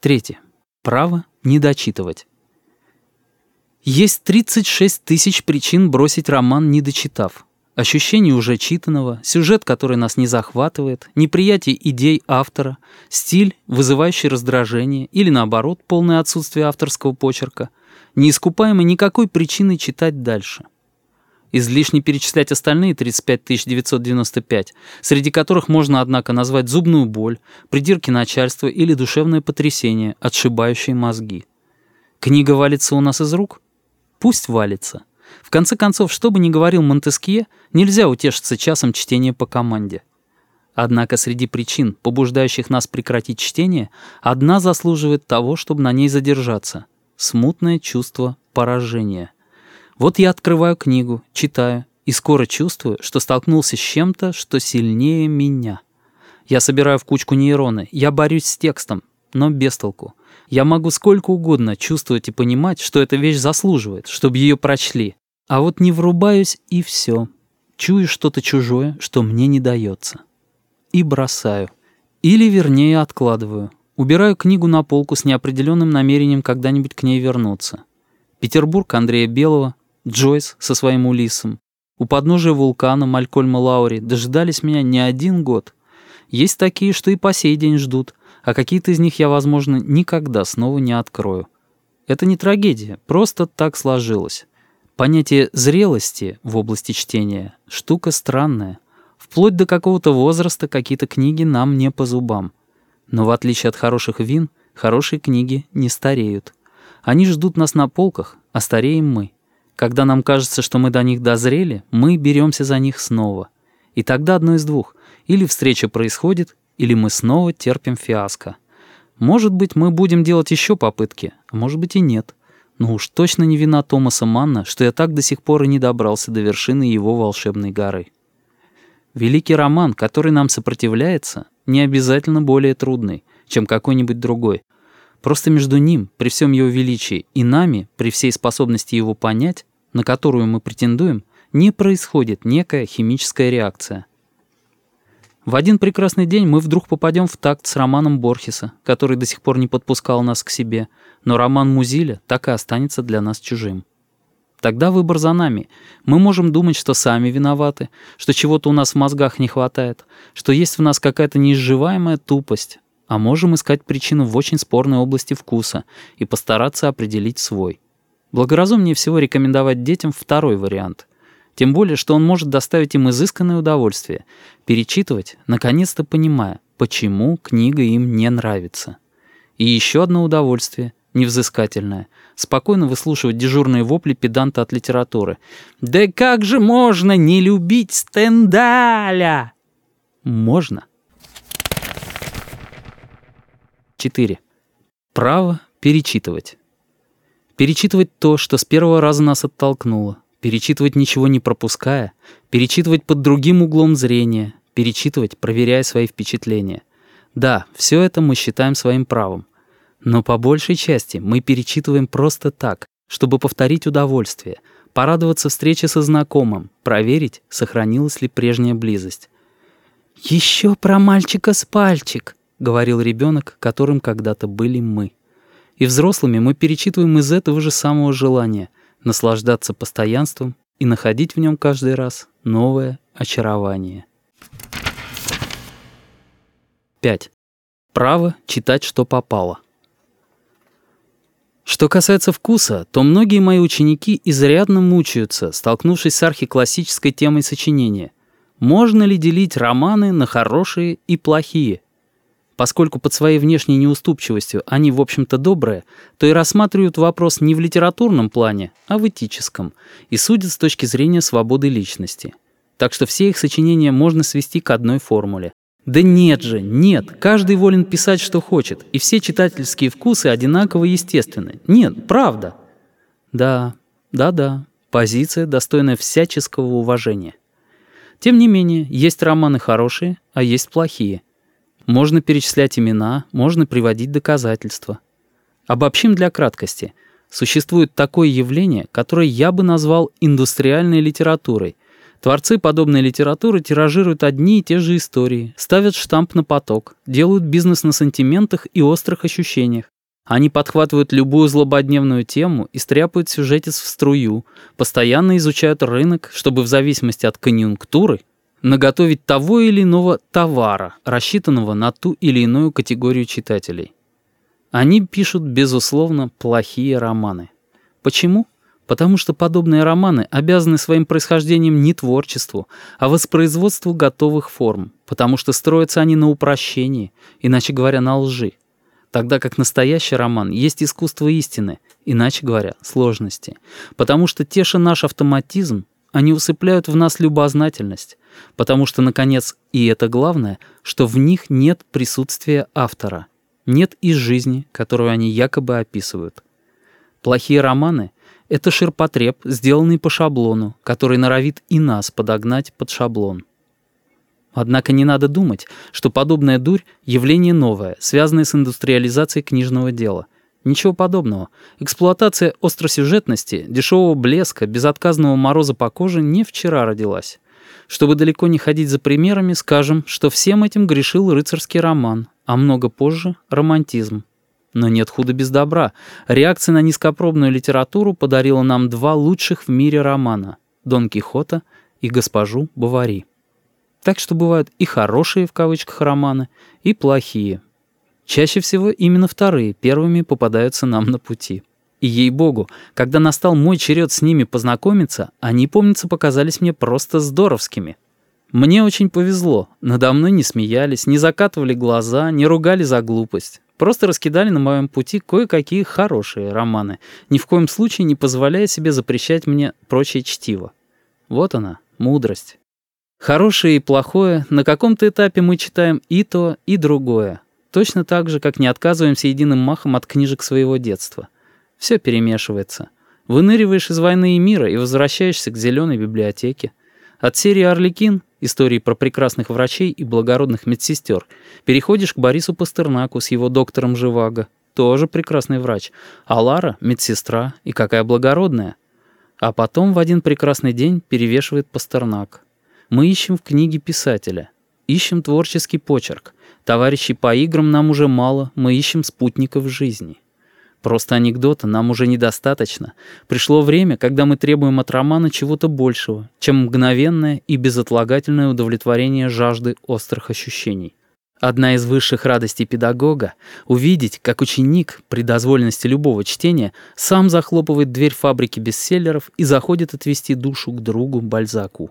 Третье. Право не дочитывать. Есть 36 тысяч причин бросить роман, не дочитав. Ощущение уже читанного, сюжет, который нас не захватывает, неприятие идей автора, стиль, вызывающий раздражение или, наоборот, полное отсутствие авторского почерка, неискупаемый никакой причины читать дальше. Излишне перечислять остальные 35 995, среди которых можно, однако, назвать зубную боль, придирки начальства или душевное потрясение, отшибающие мозги. Книга валится у нас из рук? Пусть валится. В конце концов, что бы ни говорил Монтескье, нельзя утешиться часом чтения по команде. Однако среди причин, побуждающих нас прекратить чтение, одна заслуживает того, чтобы на ней задержаться — смутное чувство поражения. Вот я открываю книгу, читаю, и скоро чувствую, что столкнулся с чем-то, что сильнее меня. Я собираю в кучку нейроны, я борюсь с текстом, но без толку. Я могу сколько угодно чувствовать и понимать, что эта вещь заслуживает, чтобы ее прочли. А вот не врубаюсь, и все. Чую что-то чужое, что мне не дается. И бросаю. Или, вернее, откладываю. Убираю книгу на полку с неопределенным намерением когда-нибудь к ней вернуться. Петербург Андрея Белого, Джойс со своим Улисом. У подножия вулкана Малькольма Лаури дожидались меня не один год. Есть такие, что и по сей день ждут, а какие-то из них я, возможно, никогда снова не открою. Это не трагедия, просто так сложилось. Понятие зрелости в области чтения — штука странная. Вплоть до какого-то возраста какие-то книги нам не по зубам. Но в отличие от хороших вин, хорошие книги не стареют. Они ждут нас на полках, а стареем мы. Когда нам кажется, что мы до них дозрели, мы беремся за них снова. И тогда одно из двух. Или встреча происходит, или мы снова терпим фиаско. Может быть, мы будем делать еще попытки, а может быть и нет. Но уж точно не вина Томаса Манна, что я так до сих пор и не добрался до вершины его волшебной горы. Великий роман, который нам сопротивляется, не обязательно более трудный, чем какой-нибудь другой. Просто между ним, при всем его величии, и нами, при всей способности его понять, на которую мы претендуем, не происходит некая химическая реакция. В один прекрасный день мы вдруг попадем в такт с романом Борхеса, который до сих пор не подпускал нас к себе, но роман Музиля так и останется для нас чужим. Тогда выбор за нами. Мы можем думать, что сами виноваты, что чего-то у нас в мозгах не хватает, что есть в нас какая-то неизживаемая тупость, а можем искать причину в очень спорной области вкуса и постараться определить свой. Благоразумнее всего рекомендовать детям второй вариант. Тем более, что он может доставить им изысканное удовольствие, перечитывать, наконец-то понимая, почему книга им не нравится. И еще одно удовольствие, невзыскательное, спокойно выслушивать дежурные вопли педанта от литературы. «Да как же можно не любить Стендаля?» Можно. 4. Право перечитывать. Перечитывать то, что с первого раза нас оттолкнуло, перечитывать ничего не пропуская, перечитывать под другим углом зрения, перечитывать, проверяя свои впечатления. Да, все это мы считаем своим правом. Но по большей части мы перечитываем просто так, чтобы повторить удовольствие, порадоваться встрече со знакомым, проверить, сохранилась ли прежняя близость. «Еще про мальчика с пальчик», — говорил ребенок, которым когда-то были мы. И взрослыми мы перечитываем из этого же самого желания — наслаждаться постоянством и находить в нем каждый раз новое очарование. 5. Право читать, что попало. Что касается вкуса, то многие мои ученики изрядно мучаются, столкнувшись с архиклассической темой сочинения. Можно ли делить романы на хорошие и плохие? Поскольку под своей внешней неуступчивостью они, в общем-то, добрые, то и рассматривают вопрос не в литературном плане, а в этическом, и судят с точки зрения свободы личности. Так что все их сочинения можно свести к одной формуле. Да нет же, нет, каждый волен писать, что хочет, и все читательские вкусы одинаково естественны. Нет, правда. Да, да-да, позиция, достойная всяческого уважения. Тем не менее, есть романы хорошие, а есть плохие – можно перечислять имена, можно приводить доказательства. Обобщим для краткости. Существует такое явление, которое я бы назвал индустриальной литературой, Творцы подобной литературы тиражируют одни и те же истории, ставят штамп на поток, делают бизнес на сантиментах и острых ощущениях. Они подхватывают любую злободневную тему и стряпают сюжетец в струю, постоянно изучают рынок, чтобы в зависимости от конъюнктуры наготовить того или иного товара, рассчитанного на ту или иную категорию читателей. Они пишут, безусловно, плохие романы. Почему? Потому что подобные романы обязаны своим происхождением не творчеству, а воспроизводству готовых форм, потому что строятся они на упрощении, иначе говоря, на лжи. Тогда как настоящий роман есть искусство истины, иначе говоря, сложности. Потому что теша наш автоматизм, они усыпляют в нас любознательность, потому что, наконец, и это главное, что в них нет присутствия автора, нет и жизни, которую они якобы описывают. Плохие романы — это ширпотреб, сделанный по шаблону, который норовит и нас подогнать под шаблон. Однако не надо думать, что подобная дурь — явление новое, связанное с индустриализацией книжного дела — Ничего подобного. Эксплуатация остросюжетности, дешевого блеска, безотказного мороза по коже не вчера родилась. Чтобы далеко не ходить за примерами, скажем, что всем этим грешил рыцарский роман, а много позже — романтизм. Но нет худа без добра. Реакция на низкопробную литературу подарила нам два лучших в мире романа — «Дон Кихота» и «Госпожу Бавари». Так что бывают и «хорошие» в кавычках романы, и «плохие». Чаще всего именно вторые первыми попадаются нам на пути. И ей-богу, когда настал мой черед с ними познакомиться, они, помнится, показались мне просто здоровскими. Мне очень повезло. Надо мной не смеялись, не закатывали глаза, не ругали за глупость. Просто раскидали на моем пути кое-какие хорошие романы, ни в коем случае не позволяя себе запрещать мне прочее чтиво. Вот она, мудрость. Хорошее и плохое, на каком-то этапе мы читаем и то, и другое, Точно так же, как не отказываемся единым махом от книжек своего детства. Все перемешивается. Выныриваешь из «Войны и мира» и возвращаешься к зеленой библиотеке. От серии «Орликин» истории про прекрасных врачей и благородных медсестер переходишь к Борису Пастернаку с его доктором Живаго, тоже прекрасный врач, а Лара — медсестра, и какая благородная. А потом в один прекрасный день перевешивает Пастернак. Мы ищем в книге писателя, ищем творческий почерк, Товарищей по играм нам уже мало, мы ищем спутников жизни. Просто анекдота нам уже недостаточно. Пришло время, когда мы требуем от романа чего-то большего, чем мгновенное и безотлагательное удовлетворение жажды острых ощущений. Одна из высших радостей педагога — увидеть, как ученик, при дозволенности любого чтения, сам захлопывает дверь фабрики бестселлеров и заходит отвести душу к другу Бальзаку.